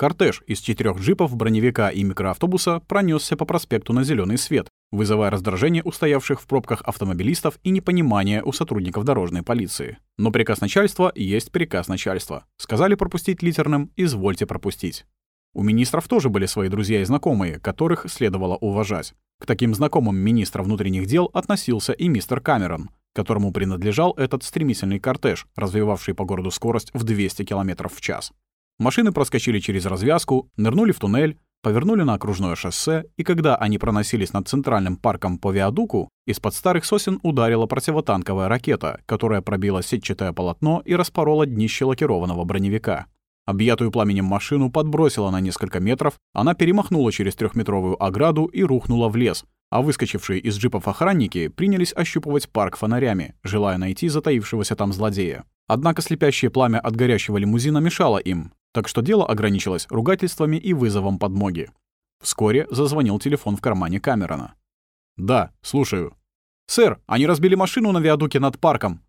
Кортеж из четырех джипов, броневика и микроавтобуса пронесся по проспекту на зеленый свет, вызывая раздражение у стоявших в пробках автомобилистов и непонимание у сотрудников дорожной полиции. Но приказ начальства есть приказ начальства. Сказали пропустить литерным, извольте пропустить. У министров тоже были свои друзья и знакомые, которых следовало уважать. К таким знакомым министра внутренних дел относился и мистер Камерон, которому принадлежал этот стремительный кортеж, развивавший по городу скорость в 200 км в час. Машины проскочили через развязку, нырнули в туннель, повернули на окружное шоссе, и когда они проносились над центральным парком по виадуку, из-под старых сосен ударила противотанковая ракета, которая пробила сетчатое полотно и распорола днище лакированного броневика. Объятую пламенем машину подбросила на несколько метров, она перемахнула через трехметровую ограду и рухнула в лес, а выскочившие из джипов охранники принялись ощупывать парк фонарями, желая найти затаившегося там злодея. Однако слепящее пламя от горящего лимузина мешало им, так что дело ограничилось ругательствами и вызовом подмоги. Вскоре зазвонил телефон в кармане Камерона. «Да, слушаю». «Сэр, они разбили машину на виадуке над парком».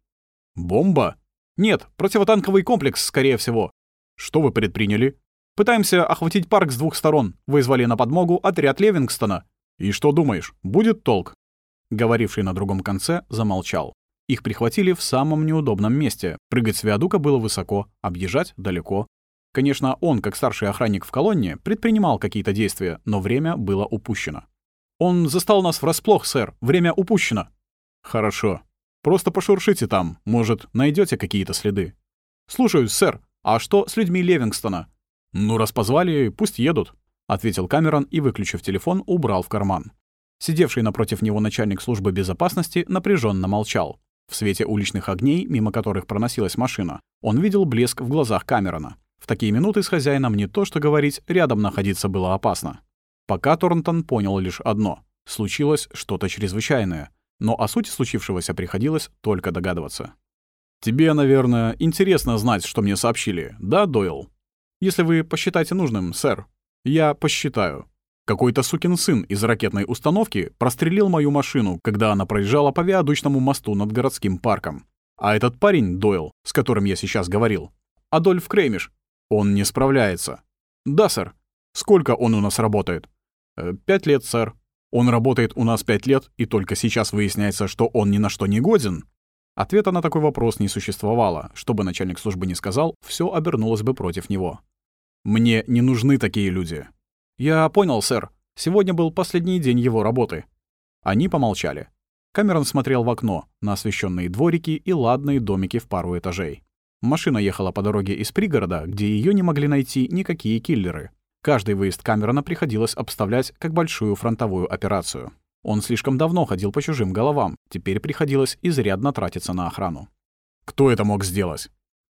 «Бомба?» «Нет, противотанковый комплекс, скорее всего». «Что вы предприняли?» «Пытаемся охватить парк с двух сторон. Вызвали на подмогу отряд Левингстона». «И что думаешь, будет толк?» Говоривший на другом конце замолчал. Их прихватили в самом неудобном месте. Прыгать с виадука было высоко, объезжать далеко. Конечно, он, как старший охранник в колонне, предпринимал какие-то действия, но время было упущено. «Он застал нас врасплох, сэр. Время упущено». «Хорошо. Просто пошуршите там. Может, найдете какие-то следы». «Слушаюсь, сэр. А что с людьми Левингстона?» «Ну, раз позвали, пусть едут», — ответил Камерон и, выключив телефон, убрал в карман. Сидевший напротив него начальник службы безопасности напряженно молчал. В свете уличных огней, мимо которых проносилась машина, он видел блеск в глазах Камерона. Такие минуты с хозяином не то что говорить, рядом находиться было опасно. Пока Торнтон понял лишь одно — случилось что-то чрезвычайное, но о сути случившегося приходилось только догадываться. «Тебе, наверное, интересно знать, что мне сообщили, да, Дойл?» «Если вы посчитаете нужным, сэр». «Я посчитаю. Какой-то сукин сын из ракетной установки прострелил мою машину, когда она проезжала по виадучному мосту над городским парком. А этот парень, Дойл, с которым я сейчас говорил, Адольф Креймиш, он не справляется. Да, сэр. Сколько он у нас работает? Э, пять лет, сэр. Он работает у нас пять лет, и только сейчас выясняется, что он ни на что не годен. Ответа на такой вопрос не существовало. Что бы начальник службы не сказал, все обернулось бы против него. Мне не нужны такие люди. Я понял, сэр. Сегодня был последний день его работы. Они помолчали. Камерон смотрел в окно на освещенные дворики и ладные домики в пару этажей. Машина ехала по дороге из пригорода, где ее не могли найти никакие киллеры. Каждый выезд Камерона приходилось обставлять как большую фронтовую операцию. Он слишком давно ходил по чужим головам, теперь приходилось изрядно тратиться на охрану. Кто это мог сделать?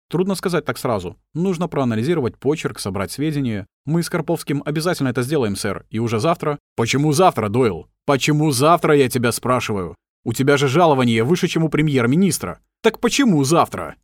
Трудно сказать так сразу. Нужно проанализировать почерк, собрать сведения. Мы с Карповским обязательно это сделаем, сэр. И уже завтра... Почему завтра, Дойл? Почему завтра, я тебя спрашиваю? У тебя же жалование выше, чем у премьер-министра. Так почему завтра?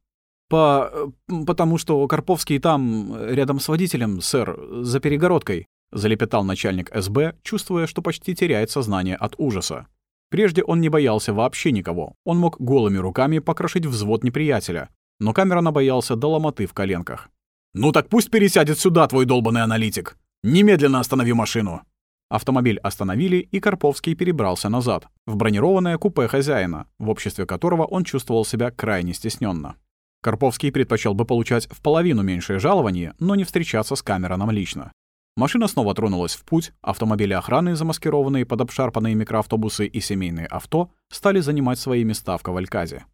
По... Э, потому что Карповский там, рядом с водителем, сэр, за перегородкой», — залепетал начальник СБ, чувствуя, что почти теряет сознание от ужаса. Прежде он не боялся вообще никого. Он мог голыми руками покрошить взвод неприятеля. Но Камерона боялся до ломоты в коленках. «Ну так пусть пересядет сюда, твой долбанный аналитик! Немедленно останови машину!» Автомобиль остановили, и Карповский перебрался назад, в бронированное купе хозяина, в обществе которого он чувствовал себя крайне стесненно. Карповский предпочел бы получать в половину меньшее жалование, но не встречаться с Камероном лично. Машина снова тронулась в путь, автомобили охраны, замаскированные под обшарпанные микроавтобусы и семейные авто, стали занимать свои места в Кавальказе.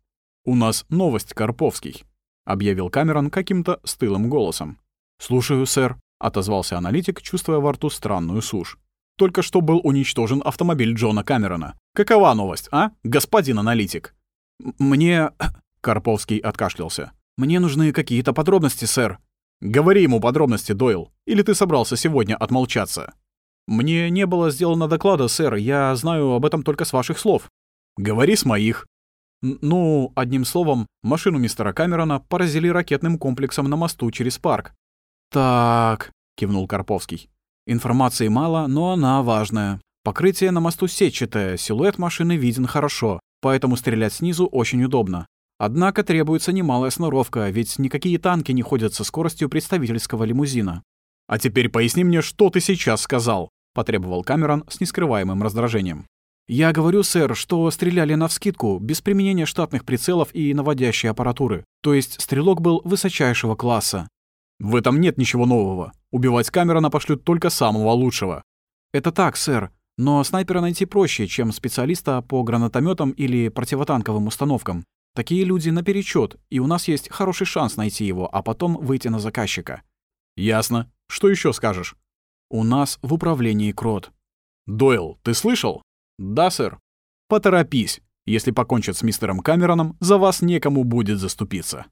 «У нас новость, Карповский», — объявил Камерон каким-то стылым голосом. «Слушаю, сэр», — отозвался аналитик, чувствуя во рту странную сушь. «Только что был уничтожен автомобиль Джона Камерона. Какова новость, а, господин аналитик?» «Мне...» Карповский откашлялся. «Мне нужны какие-то подробности, сэр». «Говори ему подробности, Дойл. Или ты собрался сегодня отмолчаться?» «Мне не было сделано доклада, сэр. Я знаю об этом только с ваших слов». «Говори с моих». «Ну, одним словом, машину мистера Камерона поразили ракетным комплексом на мосту через парк». «Так», — кивнул Карповский. «Информации мало, но она важная. Покрытие на мосту сетчатое, силуэт машины виден хорошо, поэтому стрелять снизу очень удобно. Однако требуется немалая сноровка, ведь никакие танки не ходят со скоростью представительского лимузина. «А теперь поясни мне, что ты сейчас сказал», — потребовал Камерон с нескрываемым раздражением. «Я говорю, сэр, что стреляли навскидку, без применения штатных прицелов и наводящей аппаратуры. То есть стрелок был высочайшего класса». «В этом нет ничего нового. Убивать Камерона пошлют только самого лучшего». «Это так, сэр. Но снайпера найти проще, чем специалиста по гранатометам или противотанковым установкам. Такие люди наперечет, и у нас есть хороший шанс найти его, а потом выйти на заказчика». «Ясно. Что еще скажешь?» «У нас в управлении Крот». «Дойл, ты слышал?» «Да, сэр». «Поторопись. Если покончат с мистером Камероном, за вас некому будет заступиться».